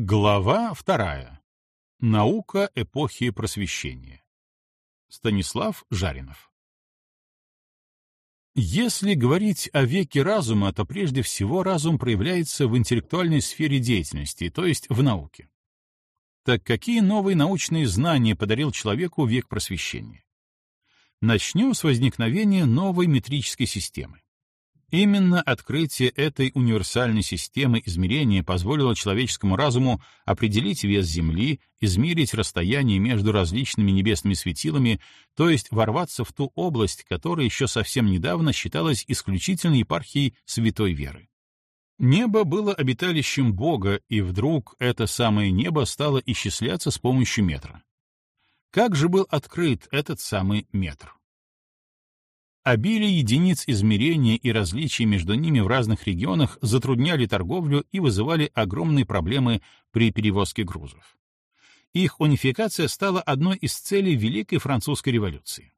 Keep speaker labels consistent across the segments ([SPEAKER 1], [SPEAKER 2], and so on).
[SPEAKER 1] Глава вторая. Наука эпохи Просвещения. Станислав Жаринов. Если говорить о веке разума, то прежде всего разум проявляется в интеллектуальной сфере деятельности, то есть в науке. Так какие новые научные знания подарил человеку век Просвещения? Начнем с возникновения новой метрической системы. Именно открытие этой универсальной системы измерения позволило человеческому разуму определить вес Земли, измерить расстояние между различными небесными светилами, то есть ворваться в ту область, которая еще совсем недавно считалась исключительной епархией святой веры. Небо было обиталищем Бога, и вдруг это самое небо стало исчисляться с помощью метра. Как же был открыт этот самый метр? Обилие единиц измерения и различия между ними в разных регионах затрудняли торговлю и вызывали огромные проблемы при перевозке грузов. Их унификация стала одной из целей Великой Французской революции.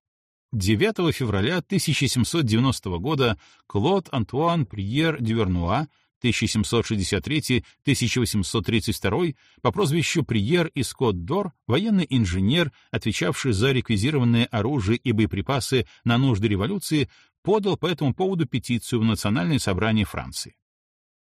[SPEAKER 1] 9 февраля 1790 года Клод Антуан Приер Дювернуа 1763-1832, по прозвищу Приер и Скотт Дор, военный инженер, отвечавший за реквизированное оружие и боеприпасы на нужды революции, подал по этому поводу петицию в Национальное собрание Франции.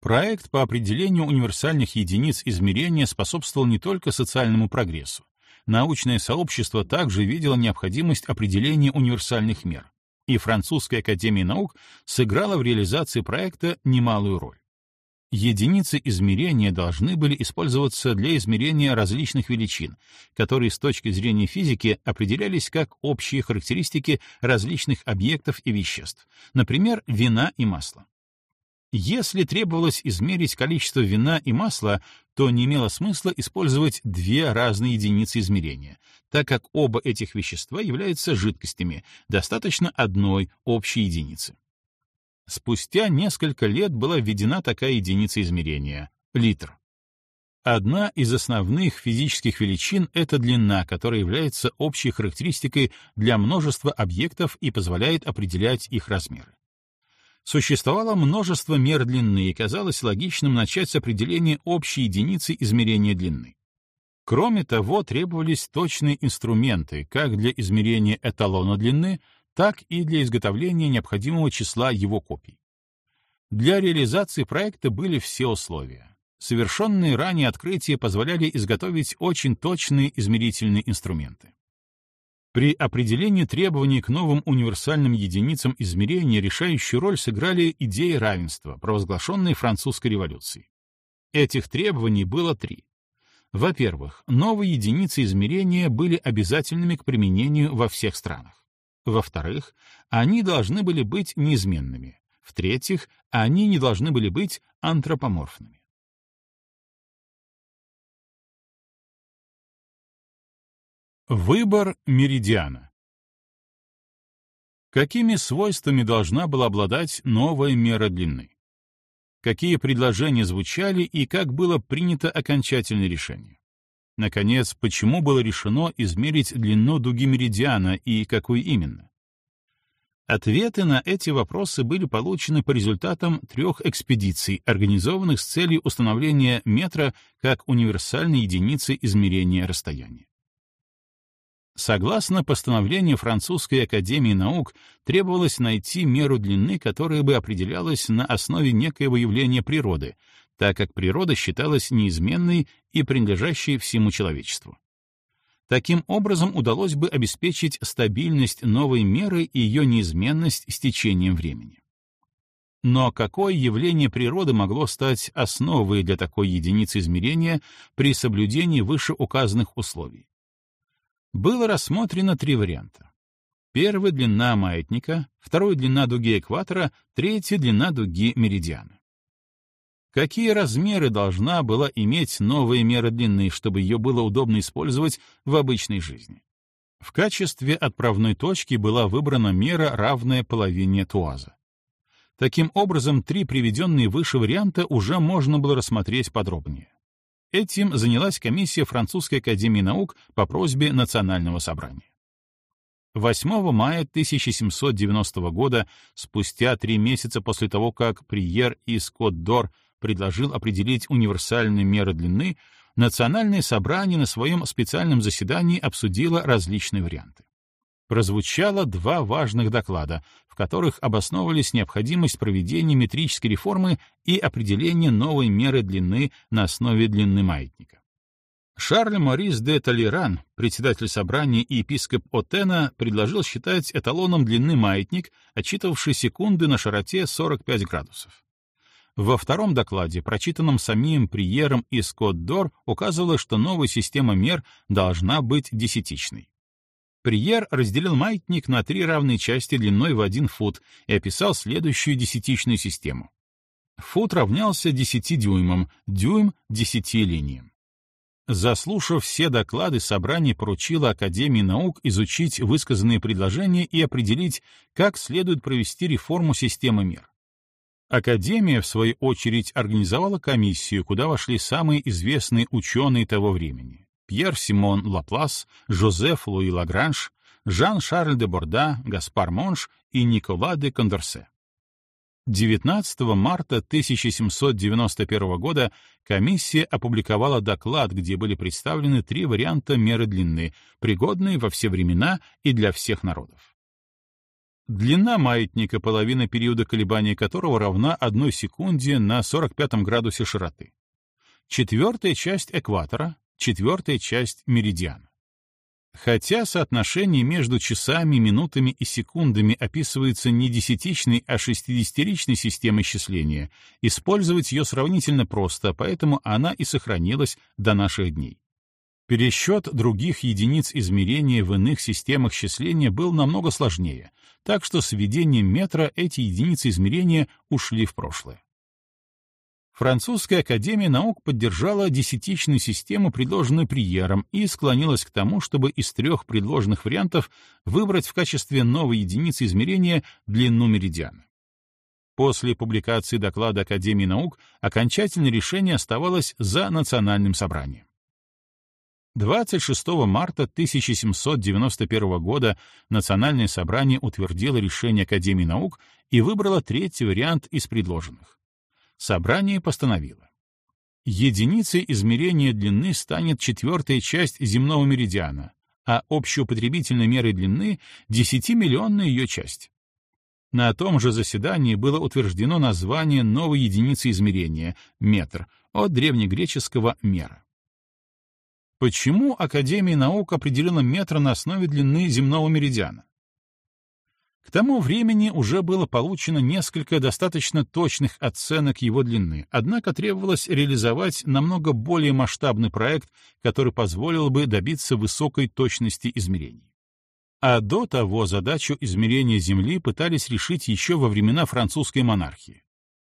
[SPEAKER 1] Проект по определению универсальных единиц измерения способствовал не только социальному прогрессу. Научное сообщество также видело необходимость определения универсальных мер, и Французская академия наук сыграла в реализации проекта немалую роль. Единицы измерения должны были использоваться для измерения различных величин, которые с точки зрения физики определялись как общие характеристики различных объектов и веществ, например, вина и масла. Если требовалось измерить количество вина и масла, то не имело смысла использовать две разные единицы измерения, так как оба этих вещества являются жидкостями, достаточно одной общей единицы. Спустя несколько лет была введена такая единица измерения — литр. Одна из основных физических величин — это длина, которая является общей характеристикой для множества объектов и позволяет определять их размеры. Существовало множество мер длины, и казалось логичным начать с определения общей единицы измерения длины. Кроме того, требовались точные инструменты как для измерения эталона длины, так и для изготовления необходимого числа его копий. Для реализации проекта были все условия. Совершенные ранее открытия позволяли изготовить очень точные измерительные инструменты. При определении требований к новым универсальным единицам измерения решающую роль сыграли идеи равенства, провозглашенные французской революцией. Этих требований было три. Во-первых, новые единицы измерения были обязательными к применению во всех странах. Во-вторых, они должны были быть неизменными. В-третьих, они не должны были быть антропоморфными. Выбор меридиана Какими свойствами должна была обладать новая мера длины? Какие предложения звучали и как было принято окончательное решение? Наконец, почему было решено измерить длину дуги меридиана и какой именно? Ответы на эти вопросы были получены по результатам трех экспедиций, организованных с целью установления метра как универсальной единицы измерения расстояния. Согласно постановлению Французской академии наук, требовалось найти меру длины, которая бы определялась на основе некоего явления природы, так как природа считалась неизменной и принадлежащей всему человечеству. Таким образом, удалось бы обеспечить стабильность новой меры и ее неизменность с течением времени. Но какое явление природы могло стать основой для такой единицы измерения при соблюдении вышеуказанных условий? Было рассмотрено три варианта. Первый — длина маятника, второй — длина дуги экватора, третий — длина дуги меридиана. Какие размеры должна была иметь новая мера длины, чтобы ее было удобно использовать в обычной жизни? В качестве отправной точки была выбрана мера, равная половине туаза. Таким образом, три приведенные выше варианта уже можно было рассмотреть подробнее. Этим занялась комиссия Французской академии наук по просьбе Национального собрания. 8 мая 1790 года, спустя три месяца после того, как Приер и Скотт Дор предложил определить универсальные меры длины, Национальное собрание на своем специальном заседании обсудило различные варианты. Прозвучало два важных доклада, в которых обосновывались необходимость проведения метрической реформы и определения новой меры длины на основе длины маятника. Шарль Морис де Толеран, председатель собрания и епископ Отена, предложил считать эталоном длины маятник, отчитывавший секунды на широте 45 градусов. Во втором докладе, прочитанном самим Приером и Скотт-Дор, указывалось, что новая система мер должна быть десятичной. Приер разделил маятник на три равные части длиной в один фут и описал следующую десятичную систему. Фут равнялся 10 дюймам, дюйм — 10 линиям. Заслушав все доклады, собрание поручило Академии наук изучить высказанные предложения и определить, как следует провести реформу системы мер. Академия, в свою очередь, организовала комиссию, куда вошли самые известные ученые того времени. Пьер Симон Лаплас, Жозеф Луи Лагранж, Жан-Шарль де Борда, Гаспар Монш и Никола де Кондорсе. 19 марта 1791 года комиссия опубликовала доклад, где были представлены три варианта меры длины, пригодные во все времена и для всех народов. Длина маятника, половина периода колебания которого равна 1 секунде на 45 градусе широты. Четвертая часть экватора, четвертая часть меридиана. Хотя соотношение между часами, минутами и секундами описывается не десятичной, а шестидесятиричной системой счисления, использовать ее сравнительно просто, поэтому она и сохранилась до наших дней. Пересчет других единиц измерения в иных системах счисления был намного сложнее, так что с введением метра эти единицы измерения ушли в прошлое. Французская академия наук поддержала десятичную систему, предложенную Приером, и склонилась к тому, чтобы из трех предложенных вариантов выбрать в качестве новой единицы измерения длину меридиана. После публикации доклада Академии наук окончательное решение оставалось за национальным собранием. 26 марта 1791 года Национальное собрание утвердило решение Академии наук и выбрало третий вариант из предложенных. Собрание постановило. Единицей измерения длины станет четвертая часть земного меридиана, а общеупотребительной мерой длины — 10-миллионная ее часть. На том же заседании было утверждено название новой единицы измерения — метр, от древнегреческого «мера». Почему Академия наук определила метр на основе длины земного меридиана? К тому времени уже было получено несколько достаточно точных оценок его длины, однако требовалось реализовать намного более масштабный проект, который позволил бы добиться высокой точности измерений. А до того задачу измерения Земли пытались решить еще во времена французской монархии.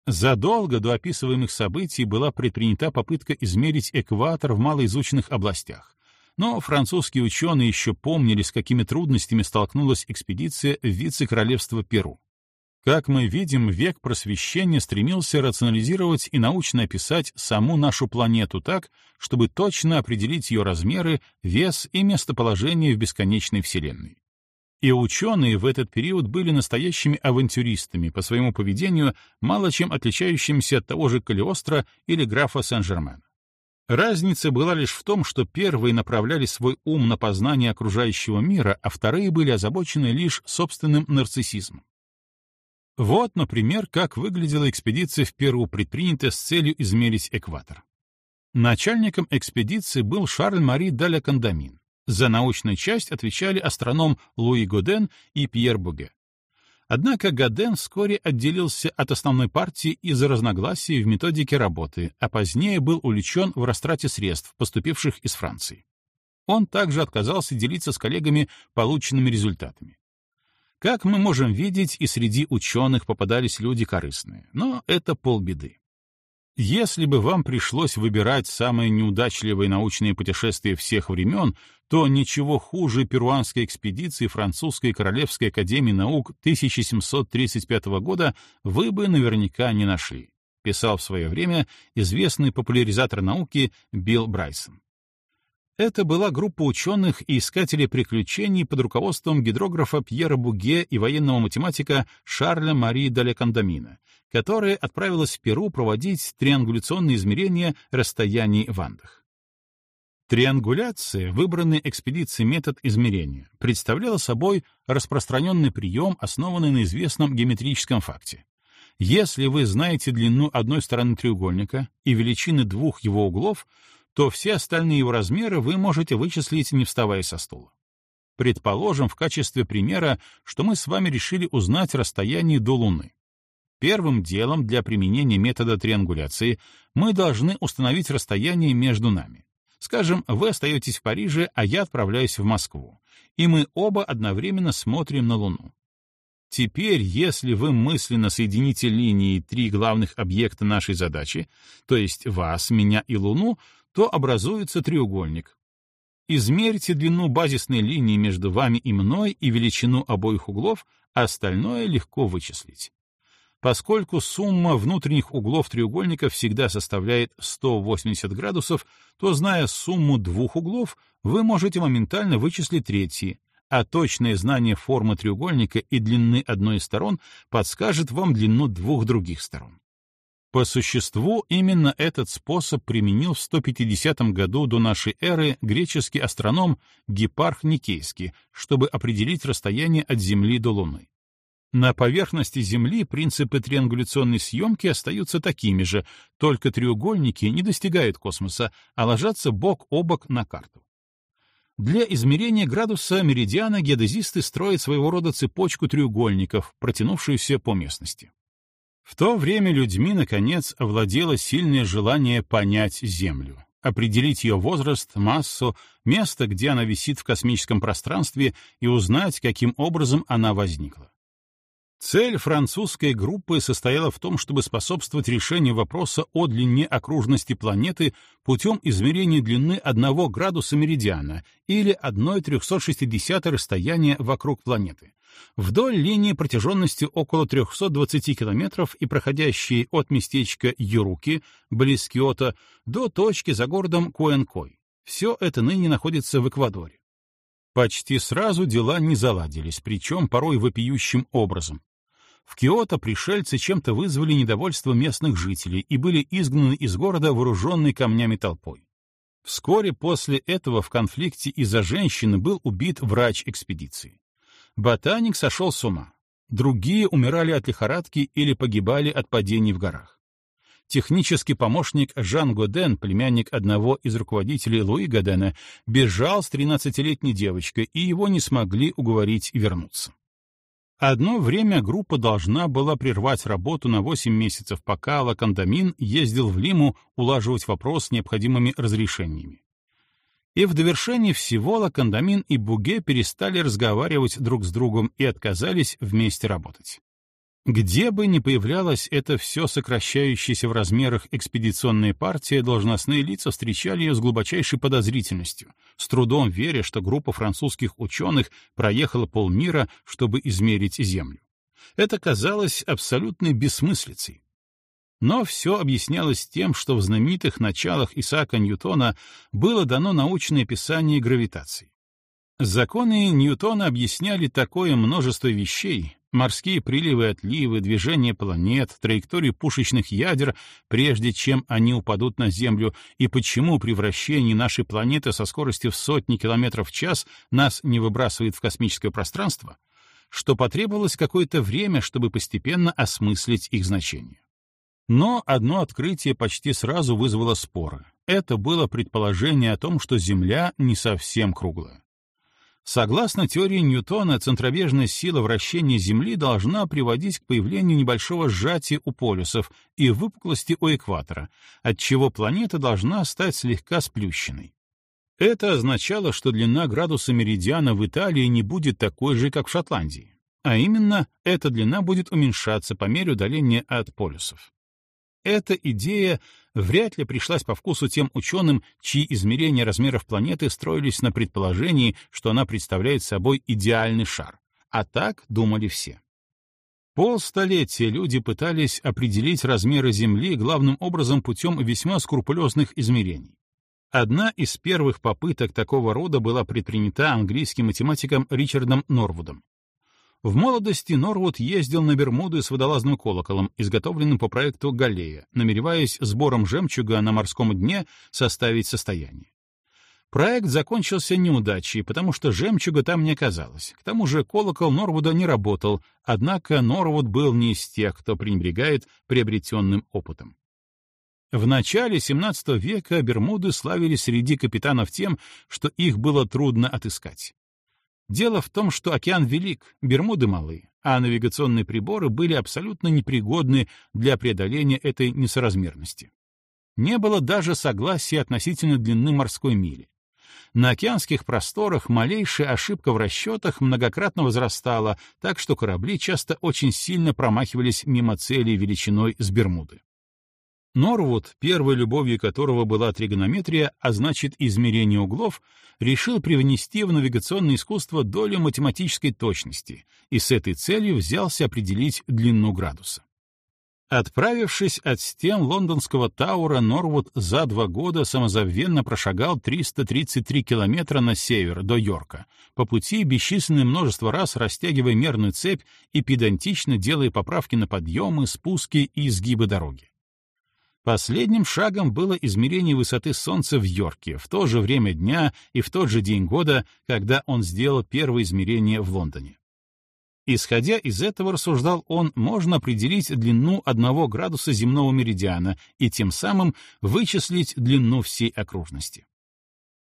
[SPEAKER 1] Задолго до описываемых событий была предпринята попытка измерить экватор в малоизученных областях. Но французские ученые еще помнили, с какими трудностями столкнулась экспедиция в вице-королевство Перу. Как мы видим, век просвещения стремился рационализировать и научно описать саму нашу планету так, чтобы точно определить ее размеры, вес и местоположение в бесконечной Вселенной. И ученые в этот период были настоящими авантюристами по своему поведению, мало чем отличающимся от того же Калиостро или графа Сен-Жермена. Разница была лишь в том, что первые направляли свой ум на познание окружающего мира, а вторые были озабочены лишь собственным нарциссизмом. Вот, например, как выглядела экспедиция в Перу, предпринятая с целью измерить экватор. Начальником экспедиции был Шарль-Мари Даля Кондамин. За научную часть отвечали астроном Луи Годен и Пьер Буге. Однако Годен вскоре отделился от основной партии из-за разногласий в методике работы, а позднее был увлечен в растрате средств, поступивших из Франции. Он также отказался делиться с коллегами полученными результатами. Как мы можем видеть, и среди ученых попадались люди корыстные, но это полбеды. Если бы вам пришлось выбирать самые неудачливые научные путешествия всех времен, то ничего хуже перуанской экспедиции французской Королевской академии наук 1735 года вы бы наверняка не нашли, писал в свое время известный популяризатор науки Билл Брайсон. Это была группа ученых и искателей приключений под руководством гидрографа Пьера Буге и военного математика Шарля Мари Далекандамина, которая отправилась в Перу проводить триангуляционные измерения расстояний в Андах. Триангуляция, выбранный экспедицией метод измерения, представляла собой распространенный прием, основанный на известном геометрическом факте. Если вы знаете длину одной стороны треугольника и величины двух его углов, то все остальные его размеры вы можете вычислить, не вставая со стула. Предположим в качестве примера, что мы с вами решили узнать расстояние до Луны. Первым делом для применения метода триангуляции мы должны установить расстояние между нами. Скажем, вы остаетесь в Париже, а я отправляюсь в Москву, и мы оба одновременно смотрим на Луну. Теперь, если вы мысленно соедините линии три главных объекта нашей задачи, то есть вас, меня и Луну, то образуется треугольник. Измерьте длину базисной линии между вами и мной и величину обоих углов, а остальное легко вычислить. Поскольку сумма внутренних углов треугольника всегда составляет 180 градусов, то, зная сумму двух углов, вы можете моментально вычислить третий, а точное знание формы треугольника и длины одной из сторон подскажет вам длину двух других сторон. По существу, именно этот способ применил в 150 году до нашей эры греческий астроном Гепарх Никейский, чтобы определить расстояние от Земли до Луны. На поверхности Земли принципы триангуляционной съемки остаются такими же, только треугольники не достигают космоса, а ложатся бок о бок на карту. Для измерения градуса меридиана геодезисты строят своего рода цепочку треугольников, протянувшуюся по местности. В то время людьми, наконец, овладело сильное желание понять Землю, определить ее возраст, массу, место, где она висит в космическом пространстве, и узнать, каким образом она возникла. Цель французской группы состояла в том, чтобы способствовать решению вопроса о длине окружности планеты путем измерения длины 1 градуса меридиана или 1,360 расстояния вокруг планеты, вдоль линии протяженностью около 320 километров и проходящей от местечка Юруки, близ Киото, до точки за городом Куэнкой. Все это ныне находится в Эквадоре. Почти сразу дела не заладились, причем порой вопиющим образом. В Киото пришельцы чем-то вызвали недовольство местных жителей и были изгнаны из города вооруженной камнями толпой. Вскоре после этого в конфликте из-за женщины был убит врач экспедиции. Ботаник сошел с ума. Другие умирали от лихорадки или погибали от падений в горах. Технический помощник Жан Годен, племянник одного из руководителей Луи Годена, бежал с 13-летней девочкой, и его не смогли уговорить вернуться. Одно время группа должна была прервать работу на 8 месяцев, пока Лакандамин ездил в Лиму улаживать вопрос с необходимыми разрешениями. И в довершении всего Лакандамин и Буге перестали разговаривать друг с другом и отказались вместе работать. Где бы ни появлялась эта все сокращающаяся в размерах экспедиционная партия, должностные лица встречали ее с глубочайшей подозрительностью, с трудом веря, что группа французских ученых проехала полмира, чтобы измерить Землю. Это казалось абсолютной бессмыслицей. Но все объяснялось тем, что в знаменитых началах Исаака Ньютона было дано научное описание гравитации. Законы Ньютона объясняли такое множество вещей, морские приливы и отливы, движение планет, траектории пушечных ядер, прежде чем они упадут на Землю, и почему при вращении нашей планеты со скоростью в сотни километров в час нас не выбрасывает в космическое пространство, что потребовалось какое-то время, чтобы постепенно осмыслить их значение. Но одно открытие почти сразу вызвало споры. Это было предположение о том, что Земля не совсем круглая. Согласно теории Ньютона, центробежная сила вращения Земли должна приводить к появлению небольшого сжатия у полюсов и выпуклости у экватора, отчего планета должна стать слегка сплющенной. Это означало, что длина градуса меридиана в Италии не будет такой же, как в Шотландии. А именно, эта длина будет уменьшаться по мере удаления от полюсов. Эта идея вряд ли пришлась по вкусу тем ученым, чьи измерения размеров планеты строились на предположении, что она представляет собой идеальный шар. А так думали все. Полстолетия люди пытались определить размеры Земли главным образом путем весьма скрупулезных измерений. Одна из первых попыток такого рода была предпринята английским математиком Ричардом Норвудом. В молодости Норвуд ездил на Бермуды с водолазным колоколом, изготовленным по проекту Галлея, намереваясь сбором жемчуга на морском дне составить состояние. Проект закончился неудачей, потому что жемчуга там не оказалось. К тому же колокол Норвуда не работал, однако Норвуд был не из тех, кто пренебрегает приобретенным опытом. В начале XVII века Бермуды славились среди капитанов тем, что их было трудно отыскать. Дело в том, что океан велик, Бермуды малы, а навигационные приборы были абсолютно непригодны для преодоления этой несоразмерности. Не было даже согласия относительно длины морской мили. На океанских просторах малейшая ошибка в расчетах многократно возрастала, так что корабли часто очень сильно промахивались мимо цели величиной с Бермуды. Норвуд, первой любовью которого была тригонометрия, а значит измерение углов, решил привнести в навигационное искусство долю математической точности и с этой целью взялся определить длину градуса. Отправившись от стен лондонского Таура, Норвуд за два года самозабвенно прошагал 333 километра на север, до Йорка, по пути бесчисленное множество раз растягивая мерную цепь и педантично делая поправки на подъемы, спуски и изгибы дороги. Последним шагом было измерение высоты Солнца в Йорке в то же время дня и в тот же день года, когда он сделал первое измерение в Лондоне. Исходя из этого, рассуждал он, можно определить длину одного градуса земного меридиана и тем самым вычислить длину всей окружности.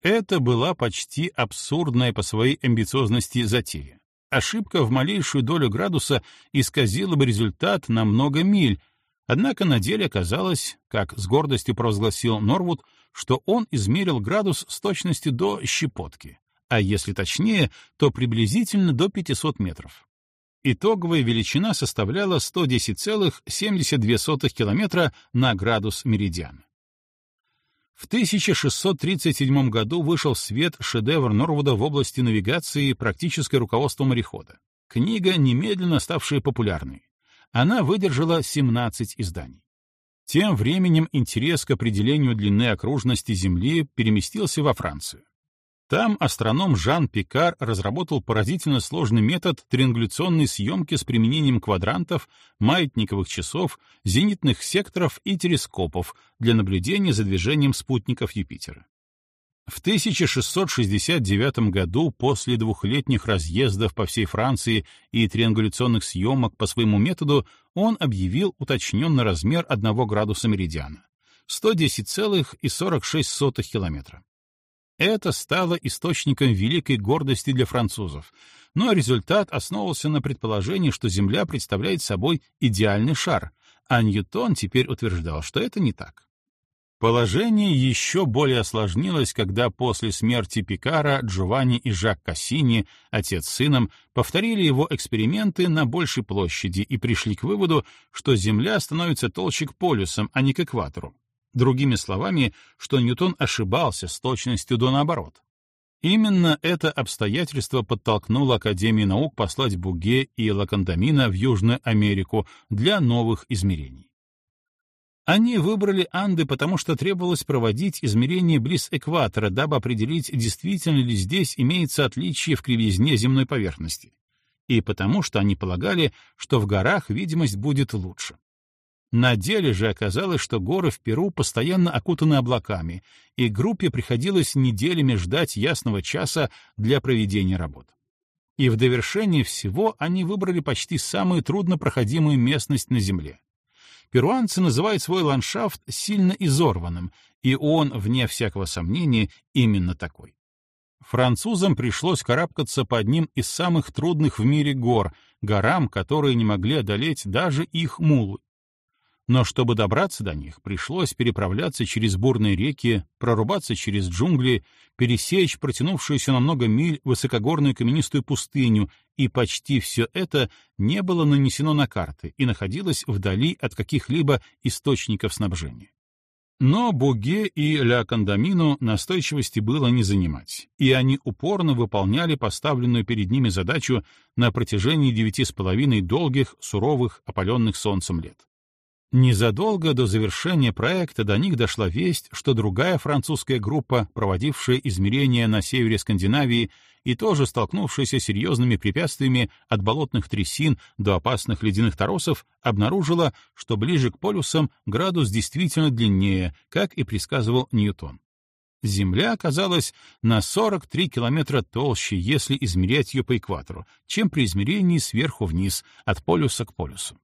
[SPEAKER 1] Это была почти абсурдная по своей амбициозности затея. Ошибка в малейшую долю градуса исказила бы результат на много миль, однако на деле оказалось, как с гордостью провозгласил Норвуд, что он измерил градус с точностью до щепотки, а если точнее, то приблизительно до 500 метров. Итоговая величина составляла 110,72 км на градус меридиана. В 1637 году вышел в свет шедевр Норвуда в области навигации «Практическое руководство морехода». Книга, немедленно ставшая популярной. Она выдержала 17 изданий. Тем временем интерес к определению длины окружности Земли переместился во Францию. Там астроном Жан Пикар разработал поразительно сложный метод триангуляционной съемки с применением квадрантов, маятниковых часов, зенитных секторов и телескопов для наблюдения за движением спутников Юпитера. В 1669 году, после двухлетних разъездов по всей Франции и триангуляционных съемок по своему методу, он объявил уточненный размер 1 градуса меридиана — 110,46 километра. Это стало источником великой гордости для французов, но результат основывался на предположении, что Земля представляет собой идеальный шар, а Ньютон теперь утверждал, что это не так. Положение еще более осложнилось, когда после смерти Пикара Джованни и Жак Кассини, отец с сыном, повторили его эксперименты на большей площади и пришли к выводу, что Земля становится толще к полюсам, а не к экватору. Другими словами, что Ньютон ошибался с точностью до наоборот. Именно это обстоятельство подтолкнуло Академию наук послать Буге и Лакандамина в Южную Америку для новых измерений. Они выбрали Анды, потому что требовалось проводить измерения близ экватора, дабы определить, действительно ли здесь имеется отличие в кривизне земной поверхности, и потому что они полагали, что в горах видимость будет лучше. На деле же оказалось, что горы в Перу постоянно окутаны облаками, и группе приходилось неделями ждать ясного часа для проведения работ. И в довершение всего они выбрали почти самую труднопроходимую местность на Земле. Перуанцы называют свой ландшафт сильно изорванным, и он, вне всякого сомнения, именно такой. Французам пришлось карабкаться по одним из самых трудных в мире гор, горам, которые не могли одолеть даже их мулы, но чтобы добраться до них, пришлось переправляться через бурные реки, прорубаться через джунгли, пересечь протянувшуюся на много миль высокогорную каменистую пустыню, и почти все это не было нанесено на карты и находилось вдали от каких-либо источников снабжения. Но Буге и Ля Кондамину настойчивости было не занимать, и они упорно выполняли поставленную перед ними задачу на протяжении девяти с половиной долгих, суровых, опаленных солнцем лет. Незадолго до завершения проекта до них дошла весть, что другая французская группа, проводившая измерения на севере Скандинавии и тоже столкнувшаяся с серьезными препятствиями от болотных трясин до опасных ледяных торосов, обнаружила, что ближе к полюсам градус действительно длиннее, как и предсказывал Ньютон. Земля оказалась на 43 километра толще, если измерять ее по экватору, чем при измерении сверху вниз, от полюса к полюсу.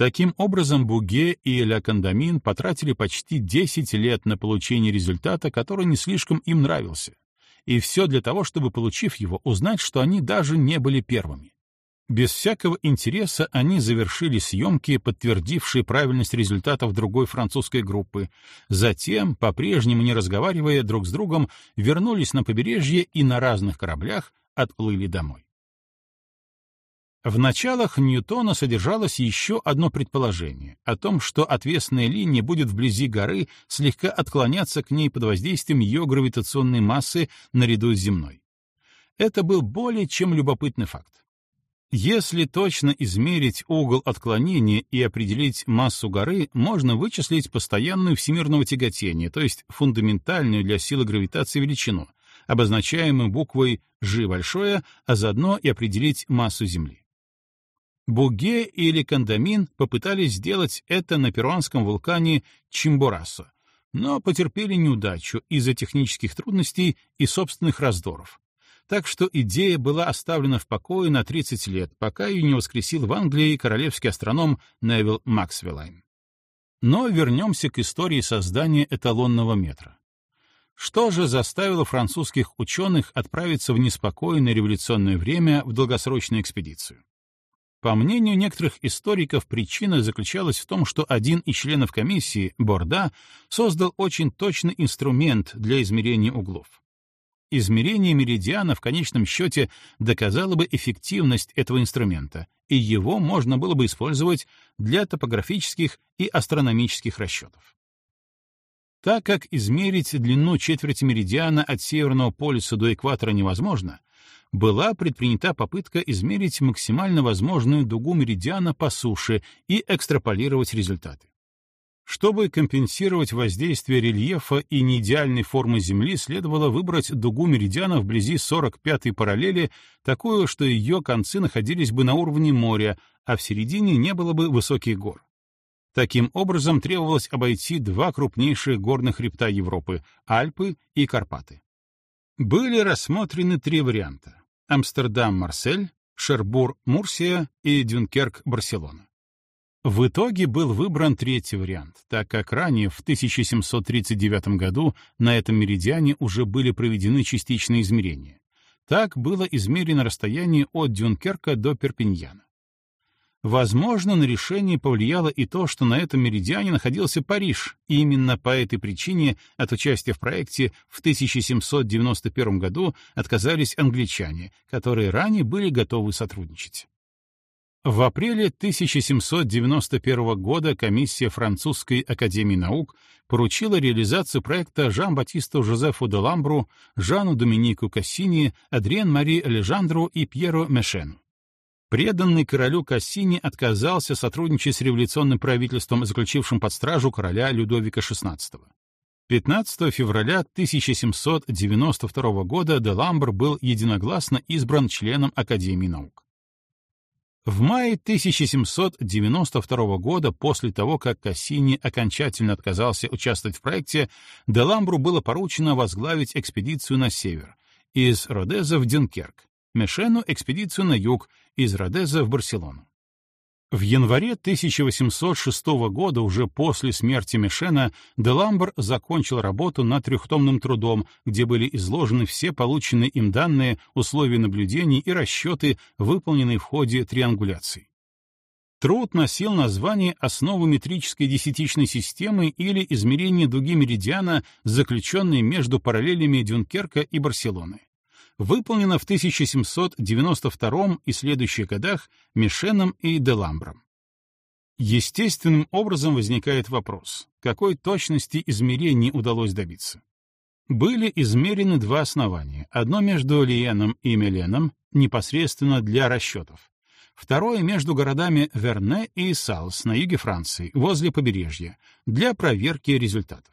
[SPEAKER 1] Таким образом, Буге и Ля Кондамин потратили почти 10 лет на получение результата, который не слишком им нравился. И все для того, чтобы, получив его, узнать, что они даже не были первыми. Без всякого интереса они завершили съемки, подтвердившие правильность результатов другой французской группы. Затем, по-прежнему не разговаривая друг с другом, вернулись на побережье и на разных кораблях отплыли домой. В началах Ньютона содержалось еще одно предположение о том, что отвесная линия будет вблизи горы слегка отклоняться к ней под воздействием ее гравитационной массы наряду с земной. Это был более чем любопытный факт. Если точно измерить угол отклонения и определить массу горы, можно вычислить постоянную всемирного тяготения, то есть фундаментальную для силы гравитации величину, обозначаемую буквой G большое, а заодно и определить массу Земли. Буге или Кандамин попытались сделать это на перуанском вулкане Чимборасо, но потерпели неудачу из-за технических трудностей и собственных раздоров. Так что идея была оставлена в покое на 30 лет, пока ее не воскресил в Англии королевский астроном Невил Максвеллайн. Но вернемся к истории создания эталонного метра. Что же заставило французских ученых отправиться в неспокойное революционное время в долгосрочную экспедицию? По мнению некоторых историков, причина заключалась в том, что один из членов комиссии, Борда, создал очень точный инструмент для измерения углов. Измерение меридиана в конечном счете доказало бы эффективность этого инструмента, и его можно было бы использовать для топографических и астрономических расчетов. Так как измерить длину четверти меридиана от Северного полюса до экватора невозможно, была предпринята попытка измерить максимально возможную дугу меридиана по суше и экстраполировать результаты. Чтобы компенсировать воздействие рельефа и неидеальной формы Земли, следовало выбрать дугу меридиана вблизи 45-й параллели, такую, что ее концы находились бы на уровне моря, а в середине не было бы высоких гор. Таким образом, требовалось обойти два крупнейших горных хребта Европы — Альпы и Карпаты. Были рассмотрены три варианта — Амстердам-Марсель, Шербур-Мурсия и Дюнкерк-Барселона. В итоге был выбран третий вариант, так как ранее, в 1739 году, на этом меридиане уже были проведены частичные измерения. Так было измерено расстояние от Дюнкерка до Перпиньяна. Возможно, на решение повлияло и то, что на этом меридиане находился Париж, и именно по этой причине от участия в проекте в 1791 году отказались англичане, которые ранее были готовы сотрудничать. В апреле 1791 года комиссия Французской академии наук поручила реализацию проекта Жан-Батисту Жозефу де Ламбру, Жану Доминику Кассини, Адриен Мари Лежандру и Пьеру Мешену. Преданный королю Кассини отказался сотрудничать с революционным правительством, заключившим под стражу короля Людовика XVI. 15 февраля 1792 года де Ламбр был единогласно избран членом Академии наук. В мае 1792 года, после того, как Кассини окончательно отказался участвовать в проекте, Деламбру было поручено возглавить экспедицию на север, из Родеза в Дюнкерк, Мешену — экспедицию на юг, из Родеза в Барселону. В январе 1806 года, уже после смерти Мишена, Деламбр закончил работу над трехтомным трудом, где были изложены все полученные им данные, условия наблюдений и расчеты, выполненные в ходе триангуляции. Труд носил название «Основы метрической десятичной системы» или «Измерение дуги меридиана, заключенные между параллелями Дюнкерка и Барселоны» выполнена в 1792 и следующих годах Мишеном и Деламбром. Естественным образом возникает вопрос, какой точности измерений удалось добиться. Были измерены два основания, одно между Лиеном и Меленом, непосредственно для расчетов, второе между городами Верне и Салс на юге Франции, возле побережья, для проверки результатов.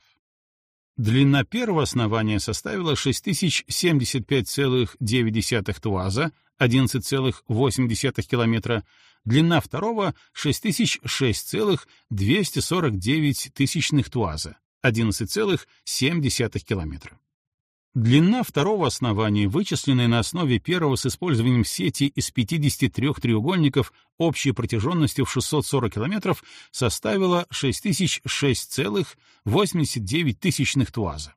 [SPEAKER 1] Длина первого основания составила 6075,9 туаза, 11,8 километра, длина второго — 6006,249 тысячных туаза, — 11,7 километра. Длина второго основания, вычисленная на основе первого с использованием сети из 53 треугольников общей протяженностью в 640 километров, составила 6006,89 туаза.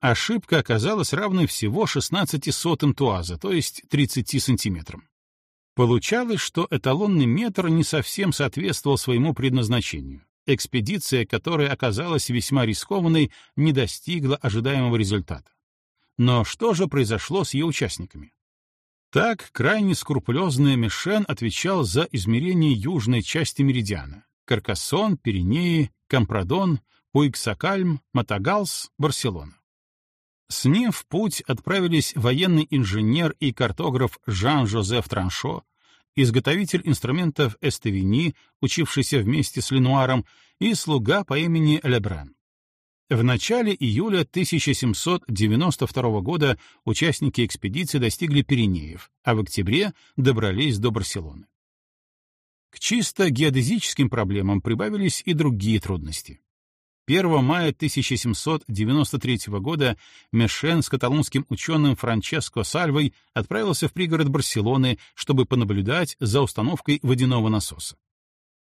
[SPEAKER 1] Ошибка оказалась равной всего 16 сотым туаза, то есть 30 сантиметрам. Получалось, что эталонный метр не совсем соответствовал своему предназначению. Экспедиция, которая оказалась весьма рискованной, не достигла ожидаемого результата. Но что же произошло с ее участниками? Так, крайне скрупулезный Мишен отвечал за измерение южной части меридиана — Каркасон, Пиренеи, Компрадон, Уиксакальм, Матагалс, Барселона. С ним в путь отправились военный инженер и картограф Жан-Жозеф Траншо, изготовитель инструментов Эстевини, учившийся вместе с Ленуаром, и слуга по имени Лебран. В начале июля 1792 года участники экспедиции достигли Пиренеев, а в октябре добрались до Барселоны. К чисто геодезическим проблемам прибавились и другие трудности. 1 мая 1793 года Мешен с каталонским ученым Франческо Сальвой отправился в пригород Барселоны, чтобы понаблюдать за установкой водяного насоса.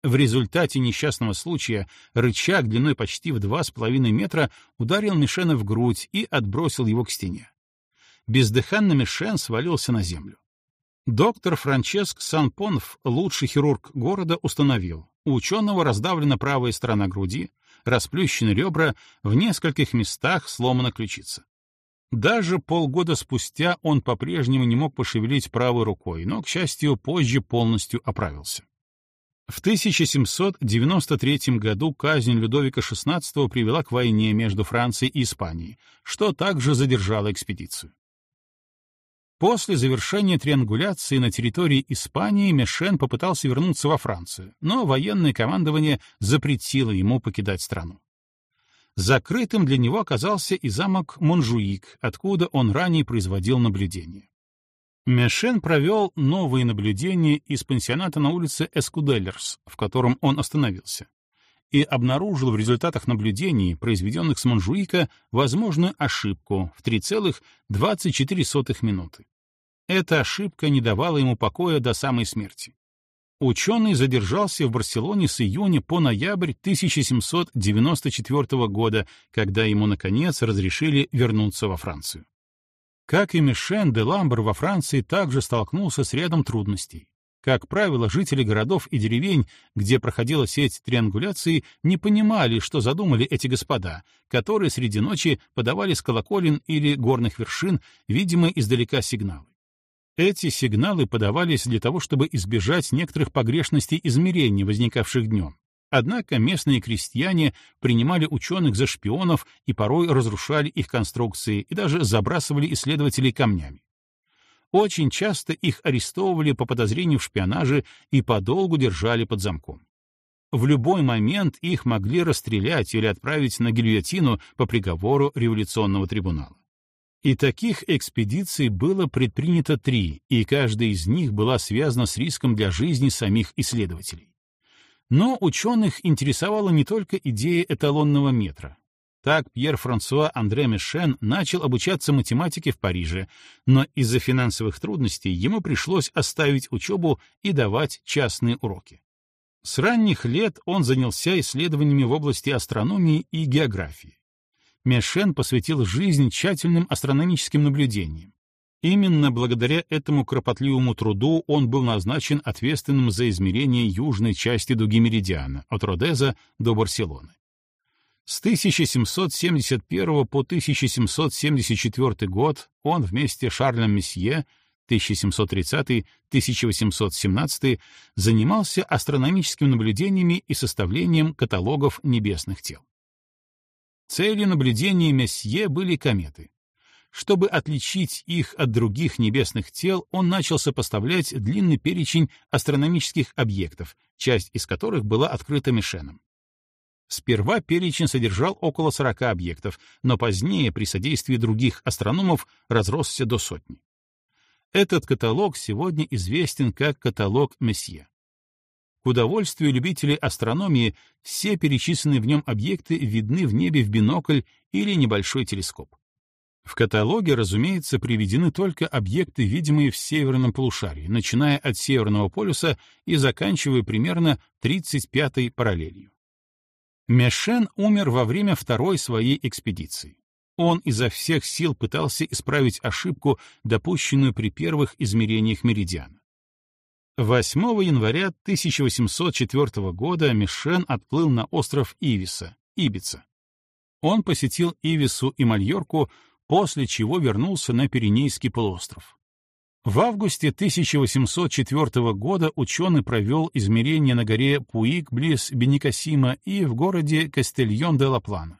[SPEAKER 1] В результате несчастного случая рычаг длиной почти в два с половиной метра ударил Мишена в грудь и отбросил его к стене. Бездыханный Мишен свалился на землю. Доктор Франческ Санпонф, лучший хирург города, установил, у ученого раздавлена правая сторона груди, расплющены ребра, в нескольких местах сломана ключица. Даже полгода спустя он по-прежнему не мог пошевелить правой рукой, но, к счастью, позже полностью оправился. В 1793 году казнь Людовика XVI привела к войне между Францией и Испанией, что также задержало экспедицию. После завершения триангуляции на территории Испании Мешен попытался вернуться во Францию, но военное командование запретило ему покидать страну. Закрытым для него оказался и замок Монжуик, откуда он ранее производил наблюдения. Мешен провел новые наблюдения из пансионата на улице Эскуделлерс, в котором он остановился, и обнаружил в результатах наблюдений, произведенных с Монжуика, возможную ошибку в 3,24 минуты. Эта ошибка не давала ему покоя до самой смерти. Ученый задержался в Барселоне с июня по ноябрь 1794 года, когда ему, наконец, разрешили вернуться во Францию. Как и Мишен, де Ламбер во Франции также столкнулся с рядом трудностей. Как правило, жители городов и деревень, где проходила сеть триангуляции, не понимали, что задумали эти господа, которые среди ночи подавали с колоколен или горных вершин, видимо, издалека сигналы. Эти сигналы подавались для того, чтобы избежать некоторых погрешностей измерений, возникавших днем. Однако местные крестьяне принимали ученых за шпионов и порой разрушали их конструкции и даже забрасывали исследователей камнями. Очень часто их арестовывали по подозрению в шпионаже и подолгу держали под замком. В любой момент их могли расстрелять или отправить на гильотину по приговору революционного трибунала. И таких экспедиций было предпринято три, и каждая из них была связана с риском для жизни самих исследователей. Но ученых интересовала не только идея эталонного метра. Так Пьер-Франсуа Андре Мишен начал обучаться математике в Париже, но из-за финансовых трудностей ему пришлось оставить учебу и давать частные уроки. С ранних лет он занялся исследованиями в области астрономии и географии. Мешен посвятил жизнь тщательным астрономическим наблюдениям. Именно благодаря этому кропотливому труду он был назначен ответственным за измерение южной части дуги Меридиана, от Родеза до Барселоны. С 1771 по 1774 год он вместе с Шарлем Месье 1730-1817 занимался астрономическими наблюдениями и составлением каталогов небесных тел. Целью наблюдений Месье были кометы. Чтобы отличить их от других небесных тел, он начал сопоставлять длинный перечень астрономических объектов, часть из которых была открыта Мишеном. Сперва перечень содержал около 40 объектов, но позднее, при содействии других астрономов, разросся до сотни. Этот каталог сегодня известен как каталог Месье. К удовольствию любителей астрономии все перечисленные в нем объекты видны в небе в бинокль или небольшой телескоп. В каталоге, разумеется, приведены только объекты, видимые в северном полушарии, начиная от Северного полюса и заканчивая примерно 35-й параллелью. Мешен умер во время второй своей экспедиции. Он изо всех сил пытался исправить ошибку, допущенную при первых измерениях меридиана. 8 января 1804 года Мишен отплыл на остров Ивиса, Ибица. Он посетил Ивису и Мальорку, после чего вернулся на Пиренейский полуостров. В августе 1804 года ученый провел измерения на горе Пуик близ Беникасима и в городе Кастельон-де-Ла-Плана.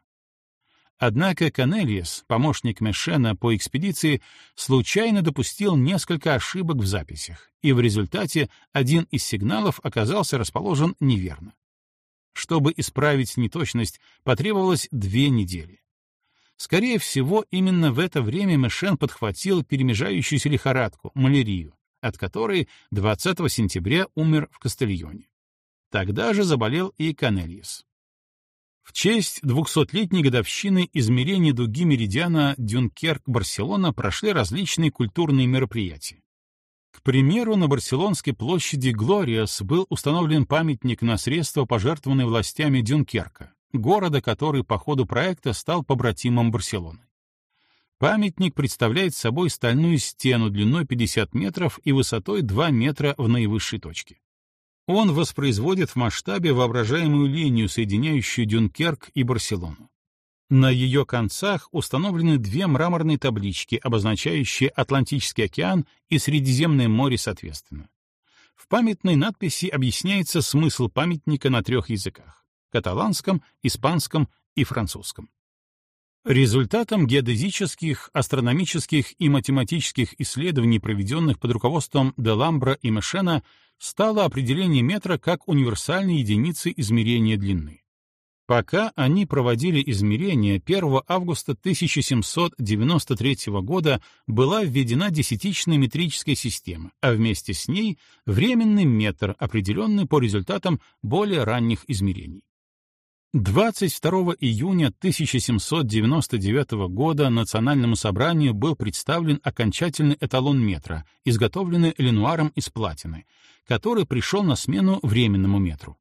[SPEAKER 1] Однако Канельес, помощник Мешена по экспедиции, случайно допустил несколько ошибок в записях, и в результате один из сигналов оказался расположен неверно. Чтобы исправить неточность, потребовалось две недели. Скорее всего, именно в это время Мешен подхватил перемежающуюся лихорадку, малярию, от которой 20 сентября умер в Кастельоне. Тогда же заболел и Канельес. В честь 200-летней годовщины измерения дуги меридиана Дюнкерк-Барселона прошли различные культурные мероприятия. К примеру, на Барселонской площади Глориас был установлен памятник на средства, пожертвованные властями Дюнкерка, города, который по ходу проекта стал побратимом Барселоны. Памятник представляет собой стальную стену длиной 50 метров и высотой 2 метра в наивысшей точке. Он воспроизводит в масштабе воображаемую линию, соединяющую Дюнкерк и Барселону. На ее концах установлены две мраморные таблички, обозначающие Атлантический океан и Средиземное море соответственно. В памятной надписи объясняется смысл памятника на трех языках каталанском, испанском и французском. Результатом геодезических, астрономических и математических исследований, проведенных под руководством Деламбра и Мешена, стало определение метра как универсальной единицы измерения длины. Пока они проводили измерения, 1 августа 1793 года была введена десятичная метрическая система, а вместе с ней — временный метр, определенный по результатам более ранних измерений. 22 июня 1799 года Национальному собранию был представлен окончательный эталон метра, изготовленный Ленуаром из платины, который пришел на смену временному метру,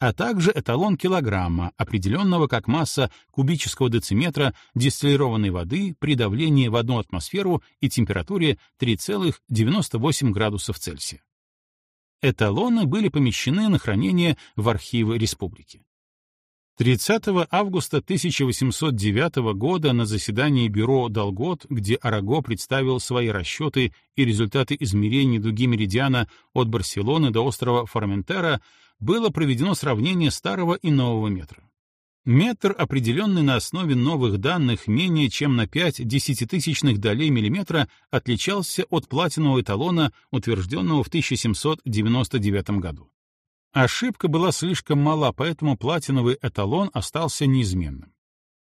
[SPEAKER 1] а также эталон килограмма, определенного как масса кубического дециметра дистиллированной воды при давлении в одну атмосферу и температуре 3,98 градусов Цельсия. Эталоны были помещены на хранение в архивы республики. 30 августа 1809 года на заседании бюро Долгот, где Араго представил свои расчеты и результаты измерений дуги меридиана от Барселоны до острова Форментера, было проведено сравнение старого и нового метра. Метр, определенный на основе новых данных менее чем на 5 десятитысячных долей миллиметра, отличался от платинового эталона, утвержденного в 1799 году. Ошибка была слишком мала, поэтому платиновый эталон остался неизменным.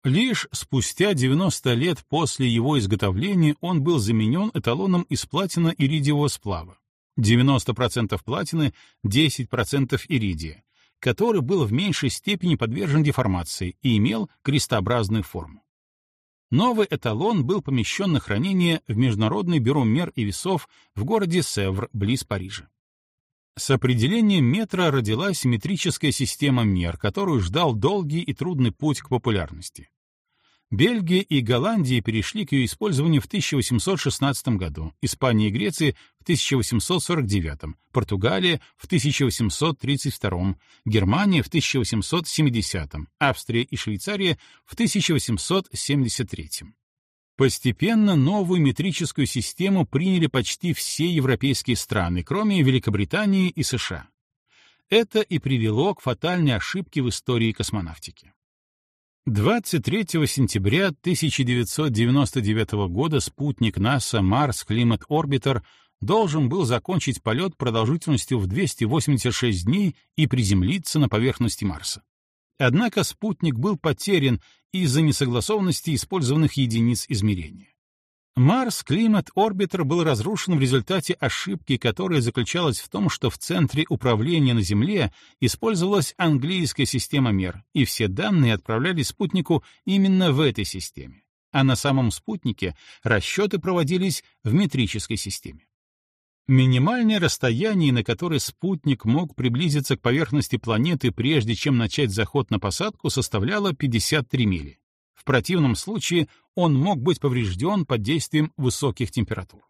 [SPEAKER 1] Лишь спустя 90 лет после его изготовления он был заменен эталоном из платина-иридиевого сплава. 90% платины, 10% иридия, который был в меньшей степени подвержен деформации и имел крестообразную форму. Новый эталон был помещен на хранение в Международное бюро мер и весов в городе Севр, близ Парижа. С определением метра родилась метрическая система мер, которую ждал долгий и трудный путь к популярности. Бельгия и Голландия перешли к ее использованию в 1816 году, Испания и Греция в 1849, Португалия в 1832, Германия в 1870, Австрия и Швейцария в 1873. Постепенно новую метрическую систему приняли почти все европейские страны, кроме Великобритании и США. Это и привело к фатальной ошибке в истории космонавтики. 23 сентября 1999 года спутник НАСА Mars Climate Orbiter должен был закончить полет продолжительностью в 286 дней и приземлиться на поверхности Марса. Однако спутник был потерян из-за несогласованности использованных единиц измерения. Марс Климат Орбитер был разрушен в результате ошибки, которая заключалась в том, что в центре управления на Земле использовалась английская система мер, и все данные отправлялись спутнику именно в этой системе. А на самом спутнике расчеты проводились в метрической системе. Минимальное расстояние, на которое спутник мог приблизиться к поверхности планеты, прежде чем начать заход на посадку, составляло 53 мили. В противном случае он мог быть поврежден под действием высоких температур.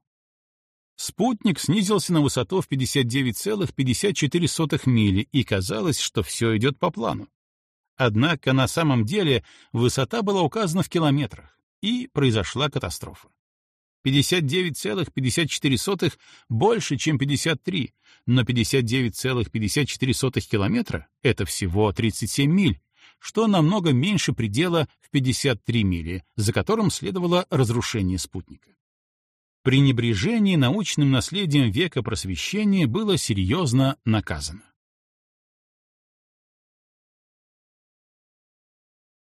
[SPEAKER 1] Спутник снизился на высоту в 59,54 мили, и казалось, что все идет по плану. Однако на самом деле высота была указана в километрах, и произошла катастрофа. 59,54 больше, чем 53, но 59,54 километра — это всего 37 миль, что намного меньше предела в 53 мили, за которым следовало разрушение спутника. Пренебрежение научным наследием века просвещения было серьезно наказано.